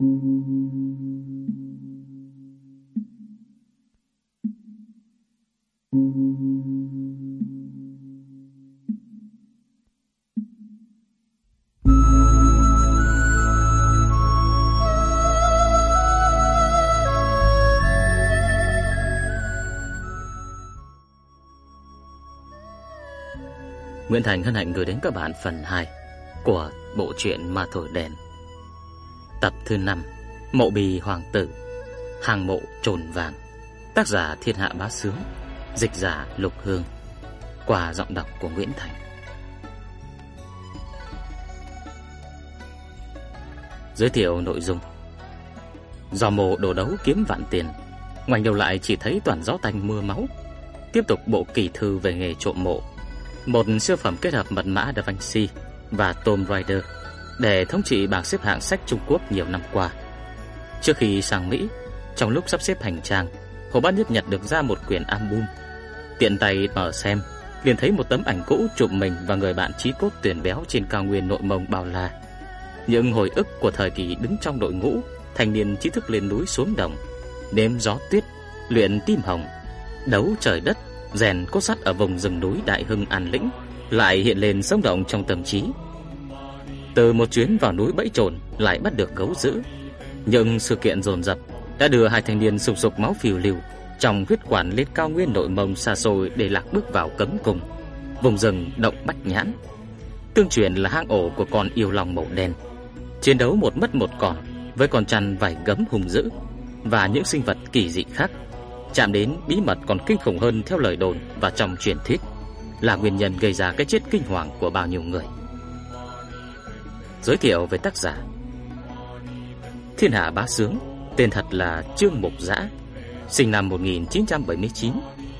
Nguyễn Thành hân hạnh gửi đến các bạn phần 2 của bộ truyện Ma Thổi Đèn. Tập thứ 5 Mộ Bì Hoàng Tử, Hàng mộ trồn vàng, Tác giả Thiên Hạ Bá Sướng, Dịch giả Lục Hương quà giọng đọc của Nguyễn Thành. Giới thiệu nội dung. Do mộ đồ đấu kiếm vạn tiền Ngoảnh đầu lại chỉ thấy toàn gió tanh mưa máu, Tiếp tục bộ kỳ thư về nghề trộm mộ. Một siêu phẩm kết hợp mật mã Da Vinci và Tomb Raider để thống trị bảng xếp hạng sách Trung Quốc nhiều năm qua. Trước khi sang Mỹ, trong lúc sắp xếp hành trang, Hồ Bát Nhất nhặt được ra một quyển album. Tiện tay mở xem, liền thấy một tấm ảnh cũ chụp mình và người bạn chí cốt tuyển béo trên cao nguyên nội mông bao la. Những hồi ức của thời kỳ đứng trong đội ngũ, thanh niên trí thức lên núi xuống đồng, nếm gió tuyết, luyện tim hồng, đấu trời đất rèn cốt sắt ở vùng rừng núi Đại Hưng An Lĩnh lại hiện lên sống động trong tâm trí. Từ một chuyến vào núi bẫy trồn lại bắt được gấu dữ, nhưng sự kiện dồn dập đã đưa hai thanh niên sục sục máu phiêu lưu trong huyết quản lên cao nguyên nội mông xa xôi để lạc bước vào cấm cùng vùng rừng động bách nhãn. Tương truyền là hang ổ của con yêu lòng màu đen. Chiến đấu một mất một còn với con chăn vảy gấm hùng dữ và những sinh vật kỳ dị khác chạm đến bí mật còn kinh khủng hơn theo lời đồn và trong truyền thuyết, là nguyên nhân gây ra cái chết kinh hoàng của bao nhiêu người. Giới thiệu về tác giả Thiên Hạ Bá Sướng, tên thật là Trương Mục Dã, sinh năm 1979,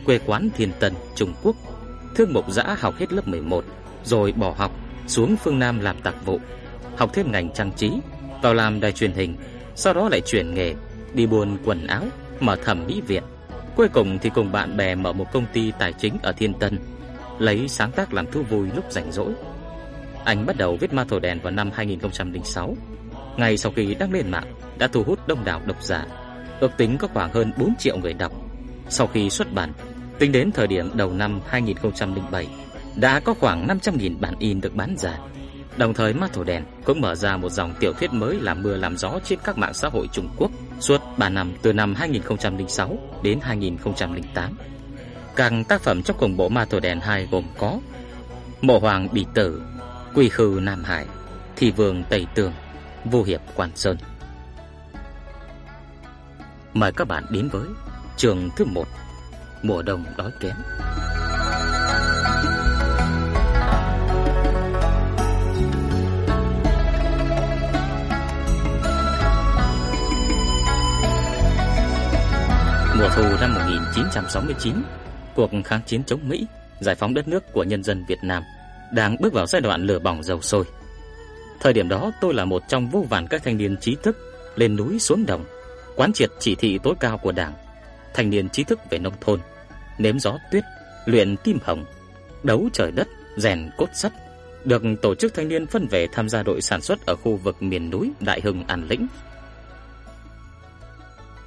quê quán Thiên Tân, Trung Quốc. Thương Mục Dã học hết lớp 11, rồi bỏ học, xuống phương Nam làm tạp vụ, học thêm ngành trang trí, vào làm đài truyền hình, sau đó lại chuyển nghề, đi buôn quần áo, mở thẩm mỹ viện. Cuối cùng thì cùng bạn bè mở một công ty tài chính ở Thiên Tân, lấy sáng tác làm thú vui lúc rảnh rỗi. Anh bắt đầu viết ma thổ đèn vào năm 2006. Ngay sau khi đăng lên mạng, đã thu hút đông đảo độc giả, ước tính có khoảng hơn 4 triệu người đọc. Sau khi xuất bản, tính đến thời điểm đầu năm 2007, đã có khoảng 500.000 bản in được bán ra. Đồng thời Ma Thổ Đèn cũng mở ra một dòng tiểu thuyết mới làm mưa làm gió trên các mạng xã hội Trung Quốc suốt 3 năm từ năm 2006 đến 2008. Các tác phẩm trong cùng bộ Ma Thổ Đèn 2 gồm có Mộ Hoàng Bỉ Tử, Quỳ Khư Nam Hải, Thị Vương Tây Tường, Vô Hiệp Quan Sơn. Mời các bạn đến với trường thứ 1 Mùa đông đói kém. Mùa thu năm 1969, cuộc kháng chiến chống Mỹ, giải phóng đất nước của nhân dân Việt Nam đang bước vào giai đoạn lửa bỏng dầu sôi. Thời điểm đó tôi là một trong vô vàn các thanh niên trí thức lên núi xuống đồng, quán triệt chỉ thị tối cao của Đảng, thanh niên trí thức về nông thôn, nếm gió tuyết, luyện tim hồng, đấu trời đất, rèn cốt sắt, được tổ chức thanh niên phân về tham gia đội sản xuất ở khu vực miền núi Đại Hưng An Lĩnh.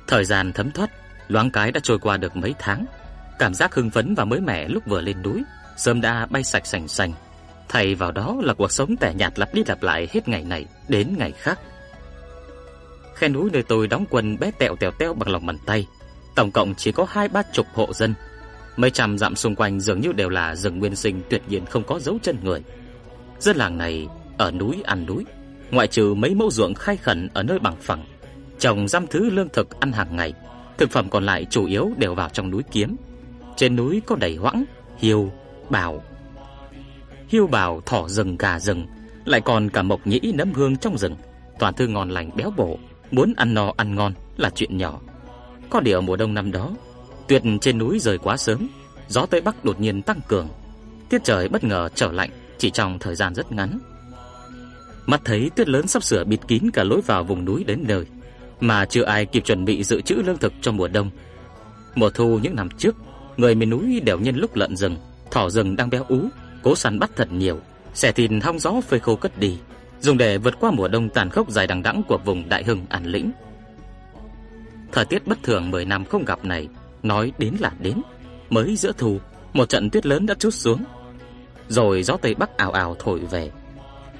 Thời gian thấm thoát, Loáng cái đã trôi qua được mấy tháng, cảm giác hưng phấn và mới mẻ lúc vừa lên núi sớm đã bay sạch sành sành. Thay vào đó là cuộc sống tẻ nhạt lặp đi lặp lại hết ngày này đến ngày khác. Khe núi nơi tôi đóng quân bé tẹo tèo teo bằng lòng bàn tay, tổng cộng chỉ có hai ba chục hộ dân. Mấy trăm dặm xung quanh dường như đều là rừng nguyên sinh tuyệt nhiên không có dấu chân người. Dân làng này ở núi ăn núi, ngoại trừ mấy mẫu ruộng khai khẩn ở nơi bằng phẳng, trồng răm thứ lương thực ăn hàng ngày Thực phẩm còn lại chủ yếu đều vào trong núi kiếm. Trên núi có đầy hoãng, hiêu, bào. Hiêu bào, thỏ rừng, gà rừng, lại còn cả mộc nhĩ nấm hương trong rừng, toàn thư ngon lành béo bổ, muốn ăn no ăn ngon là chuyện nhỏ. Có điều mùa đông năm đó, tuyệt trên núi rời quá sớm, gió tây bắc đột nhiên tăng cường, tiết trời bất ngờ trở lạnh chỉ trong thời gian rất ngắn. Mắt thấy tuyết lớn sắp sửa bịt kín cả lối vào vùng núi đến nơi, mà chưa ai kịp chuẩn bị dự trữ lương thực cho mùa đông. Mùa thu những năm trước, người miền núi đều nhân lúc lợn rừng, thỏ rừng đang béo ú, cố săn bắt thật nhiều, xẻ thịt hong gió phơi khô cất đi. dùng để vượt qua mùa đông tàn khốc dài đằng đẵng của vùng Đại Hưng An Lĩnh. Thời tiết bất thường 10 năm không gặp này, nói đến là đến, mới giữa thu, một trận tuyết lớn đã trút xuống. Rồi gió tây bắc ào ào thổi về.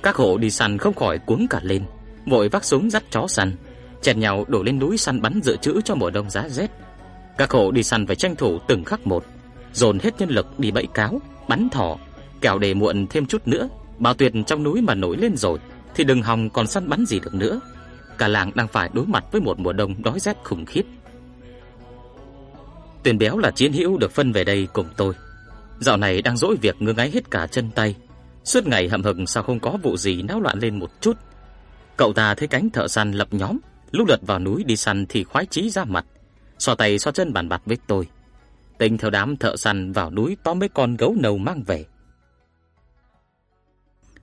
Các hộ đi săn không khỏi cuống cả lên, vội vác súng dắt chó săn, chèn nhau đổ lên núi săn bắn dự trữ cho mùa đông giá rét. Các hộ đi săn phải tranh thủ từng khắc một, dồn hết nhân lực đi bẫy cáo, bắn thỏ, kẻo để muộn thêm chút nữa, bao tuyệt trong núi mà nổi lên rồi thì đừng hòng còn săn bắn gì được nữa. Cả làng đang phải đối mặt với một mùa đông đói rét khủng khiếp. Tuyền béo là chiến hữu được phân về đây cùng tôi. Dạo này đang dỗi việc ngưng ngáy hết cả chân tay, suốt ngày hậm hực sao không có vụ gì náo loạn lên một chút. Cậu ta thấy cánh thợ săn lập nhóm, lúc lượt vào núi đi săn thì khoái chí ra mặt, xoa tay xoa chân bàn bạc với tôi. Tình theo đám thợ săn vào núi tóm mấy con gấu nâu mang về.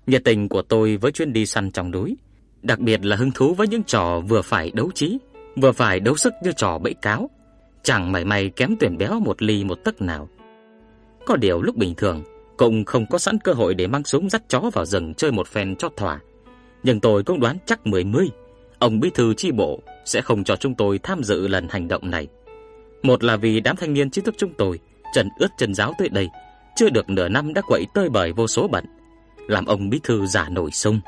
Nhiệt tình của tôi với chuyến đi săn trong núi, đặc biệt là hứng thú với những trò vừa phải đấu trí, vừa phải đấu sức như trò bẫy cáo, chẳng mảy may kém tuyển béo một ly một tấc nào. Có điều lúc bình thường, cũng không có sẵn cơ hội để mang súng dắt chó vào rừng chơi một phen cho thỏa. Nhưng tôi cũng đoán chắc mười mươi, ông bí thư chi bộ sẽ không cho chúng tôi tham dự lần hành động này. Một là vì đám thanh niên trí thức chúng tôi, trần ướt chân giáo tới đây, chưa được nửa năm đã quậy tơi bời vô số bận, làm ông bí thư giả nổi sung,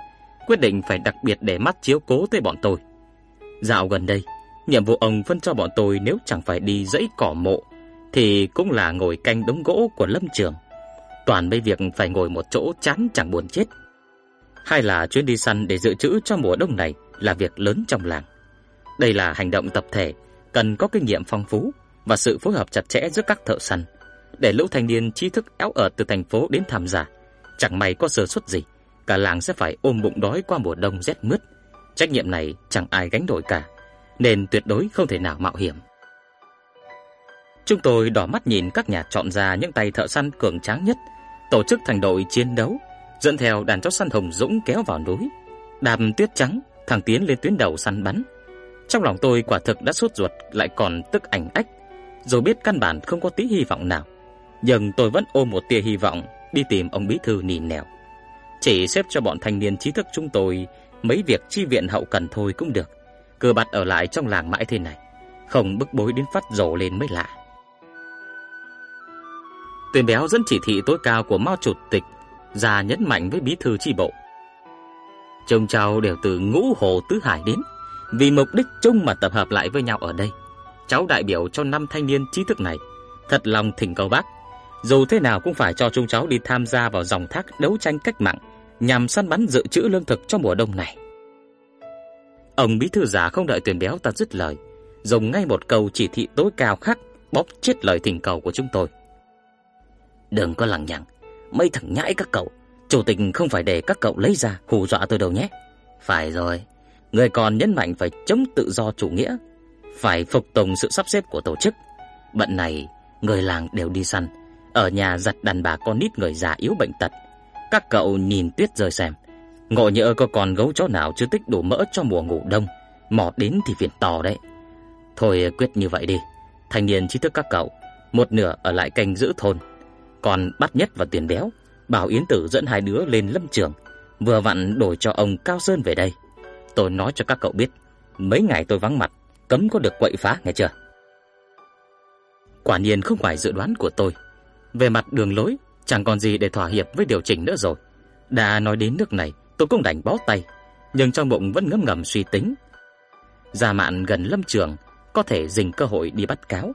quyết định phải đặc biệt để mắt chiếu cố tới bọn tôi. Dạo gần đây, nhiệm vụ ông phân cho bọn tôi nếu chẳng phải đi dãy cỏ mộ thì cũng là ngồi canh đống gỗ của lâm trường. Toàn mấy việc phải ngồi một chỗ chán chẳng buồn chết. Hay là chuyến đi săn để dự trữ cho mùa đông này là việc lớn trong làng. Đây là hành động tập thể, cần có kinh nghiệm phong phú và sự phối hợp chặt chẽ giữa các thợ săn, để lũ thanh niên trí thức éo ở từ thành phố đến tham gia. Chẳng may có sơ suất gì, cả làng sẽ phải ôm bụng đói qua mùa đông rét mướt. Trách nhiệm này chẳng ai gánh nổi cả, nên tuyệt đối không thể nào mạo hiểm. Chúng tôi đỏ mắt nhìn các nhà chọn ra những tay thợ săn cường tráng nhất, tổ chức thành đội chiến đấu, dẫn theo đàn chó săn hồng dũng kéo vào núi, đàm tuyết trắng, thẳng tiến lên tuyến đầu săn bắn. Trong lòng tôi quả thực đã sốt ruột lại còn tức ảnh ách, dù biết căn bản không có tí hy vọng nào. Nhưng tôi vẫn ôm một tia hy vọng đi tìm ông bí thư nỉ nẻo. Chỉ xếp cho bọn thanh niên trí thức chúng tôi mấy việc chi viện hậu cần thôi cũng được. cơ bạc ở lại trong làng mãi thế này, không bức bối đến phát rồ lên mới lạ. Tuyên béo dẫn chỉ thị tối cao của Mao chủ tịch ra nhấn mạnh với bí thư chi bộ. Chồng cháu đều từ ngũ hồ tứ hải đến, vì mục đích chung mà tập hợp lại với nhau ở đây. Cháu đại biểu cho năm thanh niên trí thức này, thật lòng thỉnh cầu bác, dù thế nào cũng phải cho chúng cháu đi tham gia vào dòng thác đấu tranh cách mạng, nhằm săn bắn dự trữ lương thực cho mùa đông này. Ông bí thư giả không đợi tuyển béo ta dứt lời, dùng ngay một câu chỉ thị tối cao khác bóp chết lời thỉnh cầu của chúng tôi. Đừng có lằng nhằng, mấy thằng nhãi các cậu, chủ tịch không phải để các cậu lấy ra hù dọa tôi đâu nhé. Phải rồi, người còn nhấn mạnh phải chống tự do chủ nghĩa, phải phục tùng sự sắp xếp của tổ chức. Bận này, người làng đều đi săn, ở nhà giặt đàn bà con nít người già yếu bệnh tật. Các cậu nhìn tuyết rơi xem, ngộ nhỡ có còn gấu chó nào chưa tích đủ mỡ cho mùa ngủ đông, mò đến thì phiền to đấy. Thôi quyết như vậy đi, thanh niên trí thức các cậu, một nửa ở lại canh giữ thôn, còn bắt nhất và tiền béo, bảo Yến Tử dẫn hai đứa lên lâm trường, vừa vặn đổi cho ông Cao Sơn về đây. Tôi nói cho các cậu biết, mấy ngày tôi vắng mặt, cấm có được quậy phá nghe chưa? Quả nhiên không phải dự đoán của tôi. Về mặt đường lối, chẳng còn gì để thỏa hiệp với điều chỉnh nữa rồi. Đã nói đến nước này, tôi cũng đành bó tay, nhưng trong bụng vẫn ngấm ngầm suy tính. Gia mạn gần lâm trường, có thể dình cơ hội đi bắt cáo,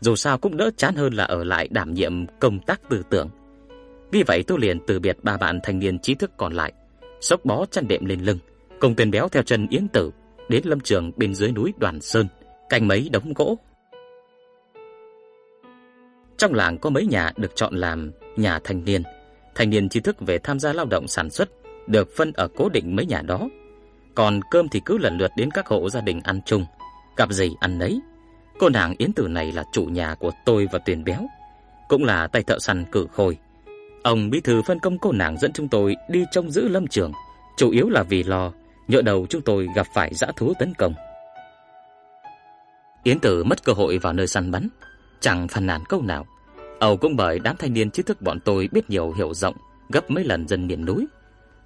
dù sao cũng đỡ chán hơn là ở lại đảm nhiệm công tác tư tưởng. Vì vậy tôi liền từ biệt ba bạn thanh niên trí thức còn lại, xốc bó chăn đệm lên lưng, cùng tên béo theo chân Yến Tử đến lâm trường bên dưới núi Đoàn Sơn, canh mấy đống gỗ. Trong làng có mấy nhà được chọn làm nhà thanh niên, thanh niên trí thức về tham gia lao động sản xuất được phân ở cố định mấy nhà đó. Còn cơm thì cứ lần lượt đến các hộ gia đình ăn chung, gặp gì ăn nấy. Cô nàng Yến Tử này là chủ nhà của tôi và Tuyền Béo, cũng là tay thợ săn cử khôi. Ông bí thư phân công cô nàng dẫn chúng tôi đi trông giữ lâm trường, chủ yếu là vì lo nhỡ đầu chúng tôi gặp phải dã thú tấn công. Yến Tử mất cơ hội vào nơi săn bắn, chẳng phàn nàn câu nào. Âu cũng bởi đám thanh niên trí thức bọn tôi biết nhiều hiểu rộng, gấp mấy lần dân miền núi.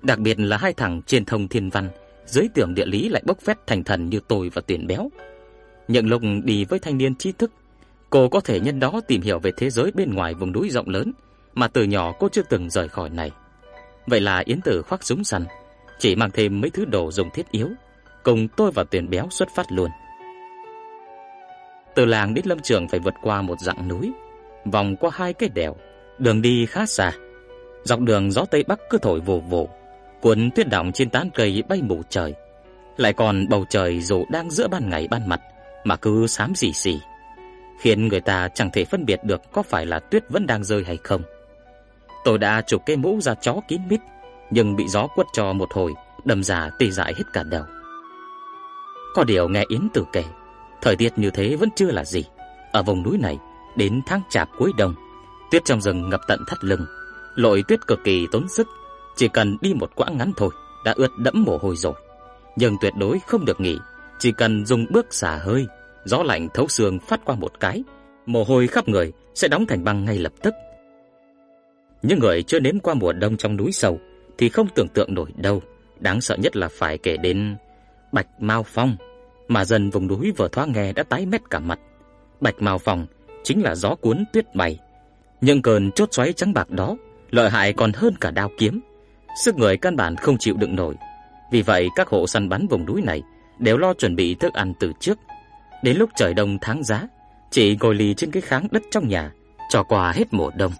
Đặc biệt là hai thằng trên thông thiên văn, dưới tưởng địa lý lại bốc phét thành thần như tôi và tuyển Béo. Nhận lục đi với thanh niên trí thức, cô có thể nhân đó tìm hiểu về thế giới bên ngoài vùng núi rộng lớn mà từ nhỏ cô chưa từng rời khỏi này. Vậy là Yến Tử khoác súng săn, chỉ mang thêm mấy thứ đồ dùng thiết yếu, cùng tôi và tuyển Béo xuất phát luôn. Từ làng đến lâm trường phải vượt qua một dặng núi, vòng qua hai cái đèo, đường đi khá xa. Dọc đường gió tây bắc cứ thổi vù vù, cuốn tuyết đọng trên tán cây bay mù trời. Lại còn bầu trời dù đang giữa ban ngày ban mặt mà cứ xám xì xì, khiến người ta chẳng thể phân biệt được có phải là tuyết vẫn đang rơi hay không. Tôi đã chụp cái mũ ra chó kín mít, nhưng bị gió quất cho một hồi, đâm ra tê dại hết cả đầu. Có điều nghe Yến Tử kể, thời tiết như thế vẫn chưa là gì. Ở vùng núi này, đến tháng chạp cuối đông, tuyết trong rừng ngập tận thắt lưng, lội tuyết cực kỳ tốn sức, chỉ cần đi một quãng ngắn thôi đã ướt đẫm mồ hôi rồi. Nhưng tuyệt đối không được nghỉ, chỉ cần dùng bước xả hơi, gió lạnh thấu xương phát qua một cái, mồ hôi khắp người sẽ đóng thành băng ngay lập tức. Những người chưa nếm qua mùa đông trong núi sâu thì không tưởng tượng nổi đâu, đáng sợ nhất là phải kể đến Bạch Mao Phong, mà dần vùng núi vừa thoáng nghe đã tái mét cả mặt. Bạch màu phòng chính là gió cuốn tuyết bay. Nhưng cơn chốt xoáy trắng bạc đó lợi hại còn hơn cả đao kiếm, sức người căn bản không chịu đựng nổi. Vì vậy các hộ săn bắn vùng núi này đều lo chuẩn bị thức ăn từ trước. Đến lúc trời đông tháng giá, chỉ ngồi lì trên cái kháng đất trong nhà, cho qua hết mùa đông.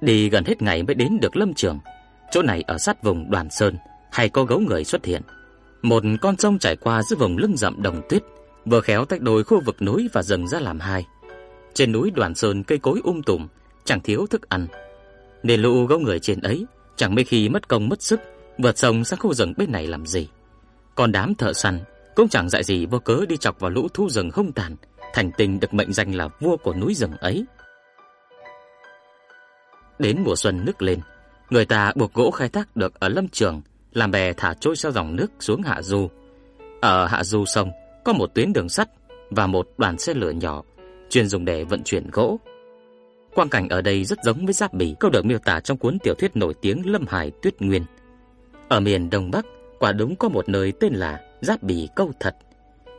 Đi gần hết ngày mới đến được lâm trường. Chỗ này ở sát vùng Đoàn Sơn, hay có gấu người xuất hiện. Một con sông chảy qua giữa vùng lưng rậm đồng tuyết, vừa khéo tách đôi khu vực núi và rừng ra làm hai. Trên núi Đoàn Sơn cây cối um tùm, chẳng thiếu thức ăn. Nên lũ gấu người trên ấy chẳng mấy khi mất công mất sức vượt sông sang khu rừng bên này làm gì. Còn đám thợ săn cũng chẳng dạy gì vô cớ đi chọc vào lũ thú rừng hung tàn, thành tình được mệnh danh là vua của núi rừng ấy. Đến mùa xuân nước lên, người ta buộc gỗ khai thác được ở lâm trường, làm bè thả trôi theo dòng nước xuống hạ du. Ở hạ du sông có một tuyến đường sắt và một đoàn xe lửa nhỏ chuyên dùng để vận chuyển gỗ. Quang cảnh ở đây rất giống với Giáp Bỉ, câu được miêu tả trong cuốn tiểu thuyết nổi tiếng Lâm Hải Tuyết Nguyên. Ở miền Đông Bắc, quả đúng có một nơi tên là Giáp Bỉ Câu Thật.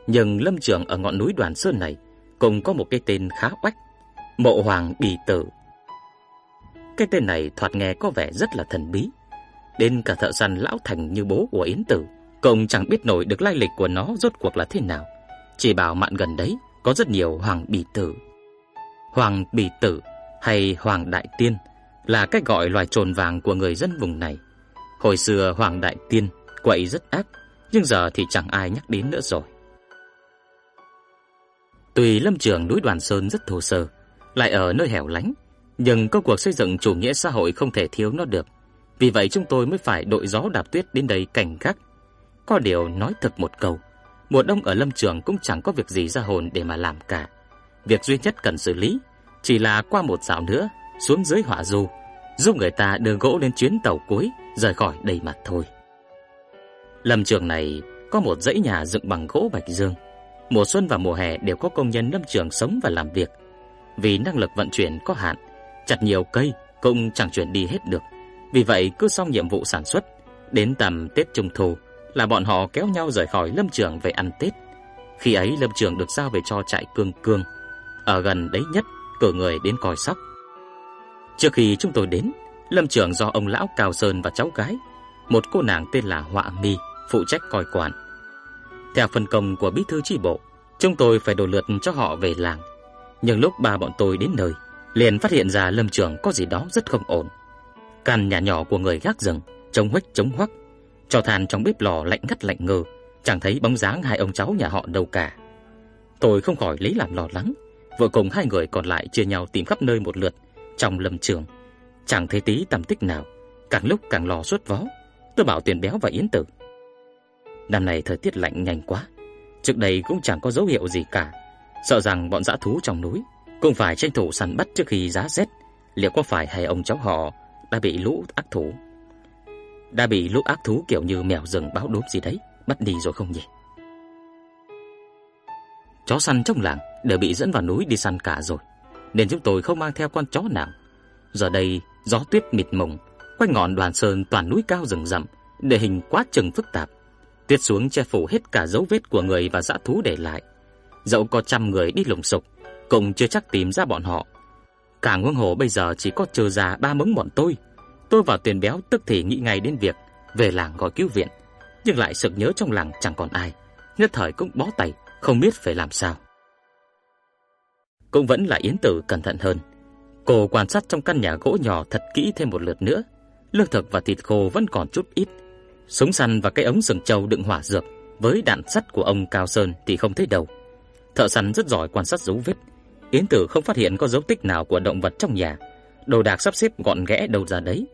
Nhưng lâm trường ở ngọn núi Đoàn Sơn này cũng có một cái tên khá oách, Mộ Hoàng Bỉ Tử. Cái tên này thoạt nghe có vẻ rất là thần bí. Đến cả thợ săn lão thành như bố của Yến Tử cũng chẳng biết nổi được lai lịch của nó rốt cuộc là thế nào. Chỉ bảo mạn gần đấy có rất nhiều hoàng bỉ tử. Hoàng bỉ tử hay hoàng đại tiên là cách gọi loài trồn vàng của người dân vùng này. Hồi xưa hoàng đại tiên quậy rất ác, nhưng giờ thì chẳng ai nhắc đến nữa rồi. Tùy lâm trường núi Đoàn Sơn rất thô sơ, lại ở nơi hẻo lánh, nhưng công cuộc xây dựng chủ nghĩa xã hội không thể thiếu nó được. Vì vậy chúng tôi mới phải đội gió đạp tuyết đến đây cảnh gác. Có điều nói thật một câu, mùa đông ở lâm trường cũng chẳng có việc gì ra hồn để mà làm cả. Việc duy nhất cần xử lý chỉ là qua một dạo nữa xuống dưới hỏa du, giúp người ta đưa gỗ lên chuyến tàu cuối rời khỏi đây mặt thôi. Lâm trường này có một dãy nhà dựng bằng gỗ bạch dương. Mùa xuân và mùa hè đều có công nhân lâm trường sống và làm việc. Vì năng lực vận chuyển có hạn, chặt nhiều cây cũng chẳng chuyển đi hết được. Vì vậy cứ xong nhiệm vụ sản xuất, đến tầm Tết Trung thu là bọn họ kéo nhau rời khỏi lâm trường về ăn Tết. Khi ấy lâm trường được giao về cho trại Cương Cương, ở gần đấy nhất cử người đến coi sóc. Trước khi chúng tôi đến, lâm trường do ông lão Cao Sơn và cháu gái, một cô nàng tên là Họa Mi phụ trách coi quản. Theo phân công của bí thư chi bộ, chúng tôi phải đổ lượt cho họ về làng. Nhưng lúc ba bọn tôi đến nơi, liền phát hiện ra lâm trường có gì đó rất không ổn. Căn nhà nhỏ của người gác rừng, trông huếch trống hoắc, cho than trong bếp lò lạnh ngắt lạnh ngơ chẳng thấy bóng dáng hai ông cháu nhà họ đâu cả. Tôi không khỏi lấy làm lo lắng, vợ cùng hai người còn lại chia nhau tìm khắp nơi một lượt trong lâm trường, chẳng thấy tí tầm tích nào, càng lúc càng lo suốt vó. Tôi bảo Tiền Béo và Yến Tử, năm nay thời tiết lạnh nhanh quá, trước đây cũng chẳng có dấu hiệu gì cả, sợ rằng bọn dã thú trong núi cũng phải tranh thủ săn bắt trước khi giá rét, liệu có phải hai ông cháu họ đã bị lũ ác thú đã bị lũ ác thú kiểu như mèo rừng báo đốm gì đấy bắt đi rồi không nhỉ? Chó săn trong làng đều bị dẫn vào núi đi săn cả rồi, nên chúng tôi không mang theo con chó nào. Giờ đây gió tuyết mịt mùng, Quanh ngọn đoàn sơn toàn núi cao rừng rậm, địa hình quá chừng phức tạp. Tuyết xuống che phủ hết cả dấu vết của người và dã thú để lại. Dẫu có trăm người đi lùng sục, cũng chưa chắc tìm ra bọn họ. Cả huống hồ bây giờ chỉ có trừ già ba mống bọn tôi. Tôi và tiền béo tức thì nghĩ ngay đến việc về làng gọi cứu viện, nhưng lại sực nhớ trong làng chẳng còn ai, nhất thời cũng bó tay, không biết phải làm sao. Cũng vẫn là Yến Tử cẩn thận hơn. Cô quan sát trong căn nhà gỗ nhỏ thật kỹ thêm một lượt nữa. Lương thực và thịt khô vẫn còn chút ít. Súng săn và cái ống sừng trâu đựng hỏa dược với đạn sắt của ông Cao Sơn thì không thấy đâu. Thợ săn rất giỏi quan sát dấu vết. Yến Tử không phát hiện có dấu tích nào của động vật trong nhà. Đồ đạc sắp xếp gọn gẽ đâu ra đấy.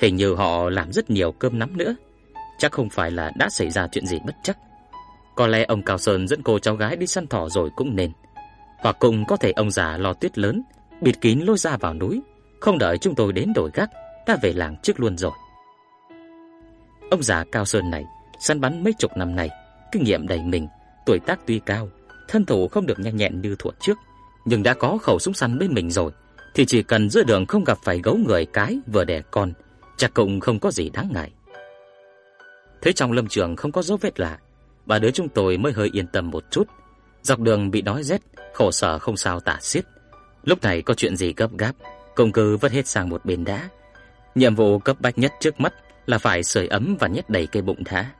Hình như họ làm rất nhiều cơm nắm nữa. Chắc không phải là đã xảy ra chuyện gì bất chắc. Có lẽ ông Cao Sơn dẫn cô cháu gái đi săn thỏ rồi cũng nên. Hoặc cùng có thể ông già lo tuyết lớn, bịt kín lối ra vào núi, không đợi chúng tôi đến đổi gác, đã về làng trước luôn rồi. Ông già Cao Sơn này săn bắn mấy chục năm nay, kinh nghiệm đầy mình, tuổi tác tuy cao, thân thủ không được nhanh nhẹn như thuở trước, nhưng đã có khẩu súng săn bên mình rồi, thì chỉ cần giữa đường không gặp phải gấu người cái vừa đẻ con, chắc cũng không có gì đáng ngại. Thấy trong lâm trường không có dấu vết lạ, bà đứa chúng tôi mới hơi yên tâm một chút. Dọc đường bị đói rét, khổ sở không sao tả xiết. Lúc này có chuyện gì gấp gáp, công cư vất hết sang một bên đá. Nhiệm vụ cấp bách nhất trước mắt là phải sưởi ấm và nhét đầy cây bụng thá.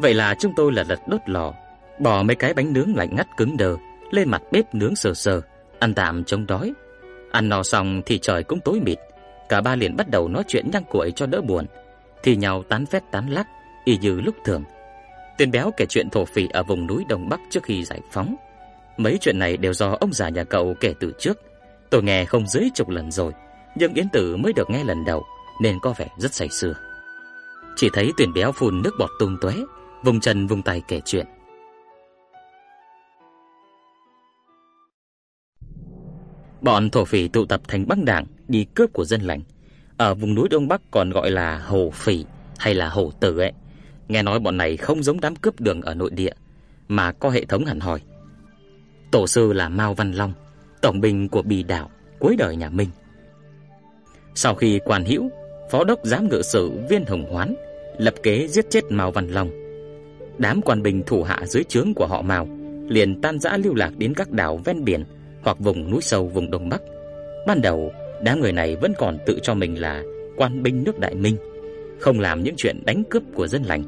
Vậy là chúng tôi là lật đốt lò, bỏ mấy cái bánh nướng lạnh ngắt cứng đờ lên mặt bếp nướng sờ sờ, ăn tạm chống đói. Ăn no xong thì trời cũng tối mịt, cả ba liền bắt đầu nói chuyện nhăng cuội cho đỡ buồn, thì nhau tán phét tán lắc, y như lúc thường. Tên béo kể chuyện thổ phỉ ở vùng núi Đông Bắc trước khi giải phóng. Mấy chuyện này đều do ông già nhà cậu kể từ trước. Tôi nghe không dưới chục lần rồi, nhưng Yến Tử mới được nghe lần đầu nên có vẻ rất say sưa. Chỉ thấy tuyển béo phun nước bọt tung tóe, vùng chân vùng tay kể chuyện. Bọn thổ phỉ tụ tập thành băng đảng đi cướp của dân lành. Ở vùng núi Đông Bắc còn gọi là hồ phỉ hay là hồ tử ấy. Nghe nói bọn này không giống đám cướp đường ở nội địa, mà có hệ thống hẳn hoi. Tổ sư là Mao Văn Long, tổng binh của Bì đảo cuối đời nhà Minh. Sau khi quan hữu, phó đốc giám ngự sử Viên Hồng Hoán lập kế giết chết Mao Văn Long. Đám quan binh thủ hạ dưới trướng của họ Mao liền tan rã lưu lạc đến các đảo ven biển hoặc vùng núi sâu vùng Đông Bắc. Ban đầu, đám người này vẫn còn tự cho mình là quan binh nước Đại Minh, không làm những chuyện đánh cướp của dân lành,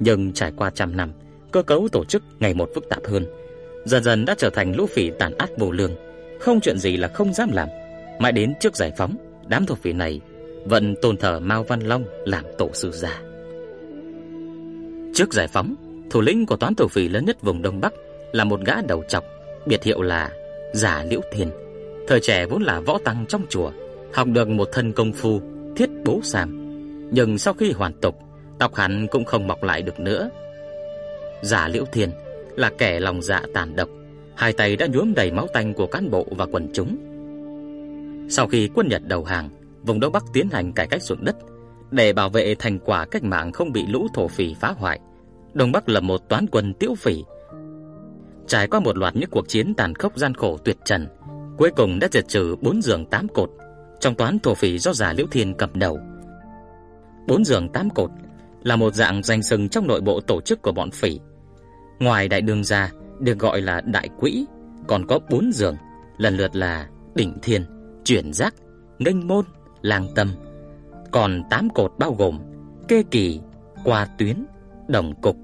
nhưng trải qua trăm năm, cơ cấu tổ chức ngày một phức tạp hơn, dần dần đã trở thành lũ phỉ tàn ác vô lương, không chuyện gì là không dám làm. Mãi đến trước giải phóng, đám thổ phỉ này vẫn tôn thờ Mao Văn Long làm tổ sư già. Trước giải phóng, thủ lĩnh của toán thổ phỉ lớn nhất vùng Đông Bắc là một gã đầu trọc, biệt hiệu là Giả Liễu Thiên. Thời trẻ vốn là võ tăng trong chùa, học được một thân công phu thiết bố sam, nhưng sau khi hoàn tục, tóc hắn cũng không mọc lại được nữa. Giả Liễu Thiên là kẻ lòng dạ tàn độc, hai tay đã nhuốm đầy máu tanh của cán bộ và quần chúng. Sau khi quân Nhật đầu hàng, vùng Đông Bắc tiến hành cải cách ruộng đất để bảo vệ thành quả cách mạng không bị lũ thổ phỉ phá hoại. Đông Bắc là một toán quân tiêu phỉ. Trải qua một loạt những cuộc chiến tàn khốc gian khổ tuyệt trần, cuối cùng đã diệt trừ bốn giường tám cột trong toán thổ phỉ do giả Liễu Thiên cầm đầu. Bốn giường tám cột là một dạng danh xưng trong nội bộ tổ chức của bọn phỉ. Ngoài đại đường ra, được gọi là đại quỹ, còn có bốn giường, lần lượt là đỉnh thiên, chuyển giác, nghênh môn, lang tâm. Còn tám cột bao gồm kê kỳ, qua tuyến, đồng cục,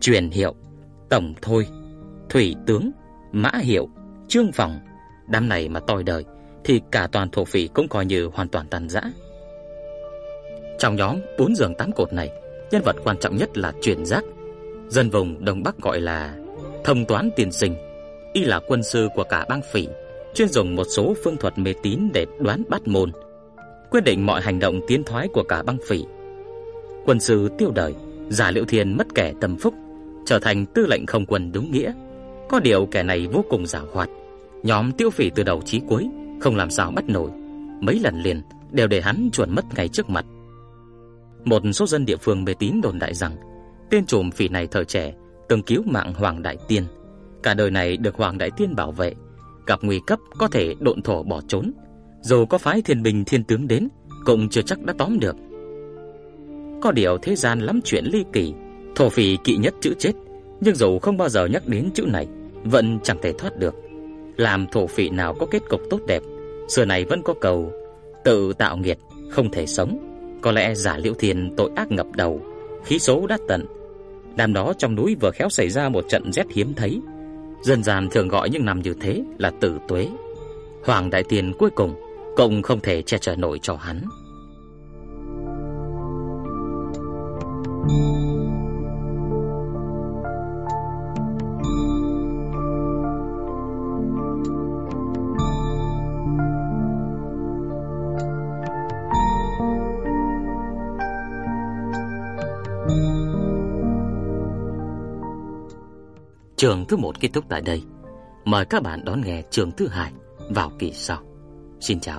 truyền hiệu, tổng thôi, thủy tướng, mã hiệu, trương phòng. Đám này mà toi đời thì cả toàn thổ phỉ cũng coi như hoàn toàn tàn rã. Trong nhóm bốn giường tám cột này, nhân vật quan trọng nhất là truyền giác. Dân vùng Đông Bắc gọi là thông toán tiền sinh. Y là quân sư của cả bang phỉ, chuyên dùng một số phương thuật mê tín để đoán bắt môn, quyết định mọi hành động tiến thoái của cả bang phỉ. Quân sư tiêu đời, giả Liệu Thiên mất kẻ tâm phúc, trở thành tư lệnh không quân đúng nghĩa. Có điều kẻ này vô cùng giàu hoạt, nhóm tiêu phỉ từ đầu chí cuối không làm sao bắt nổi, mấy lần liền đều để hắn chuẩn mất ngay trước mặt. Một số dân địa phương mê tín đồn đại rằng tên trùm phỉ này thời trẻ từng cứu mạng Hoàng Đại Tiên, cả đời này được Hoàng Đại Tiên bảo vệ, gặp nguy cấp có thể độn thổ bỏ trốn, dù có phái thiên binh thiên tướng đến cũng chưa chắc đã tóm được. Có điều thế gian lắm chuyện ly kỳ, thổ phỉ kỵ nhất chữ chết, nhưng dù không bao giờ nhắc đến chữ này, vẫn chẳng thể thoát được. Làm thổ phỉ nào có kết cục tốt đẹp, xưa này vẫn có cầu tự tạo nghiệt, không thể sống. Có lẽ giả Liễu Thiên tội ác ngập đầu, khí số đã tận. Năm đó trong núi vừa khéo xảy ra một trận rét hiếm thấy, dân gian thường gọi những năm như thế là tử tuế. Hoàng đại tiền cuối cùng cũng không thể che chở nổi cho hắn. Trường thứ một kết thúc tại đây. Mời các bạn đón nghe trường thứ hai vào kỳ sau. Xin chào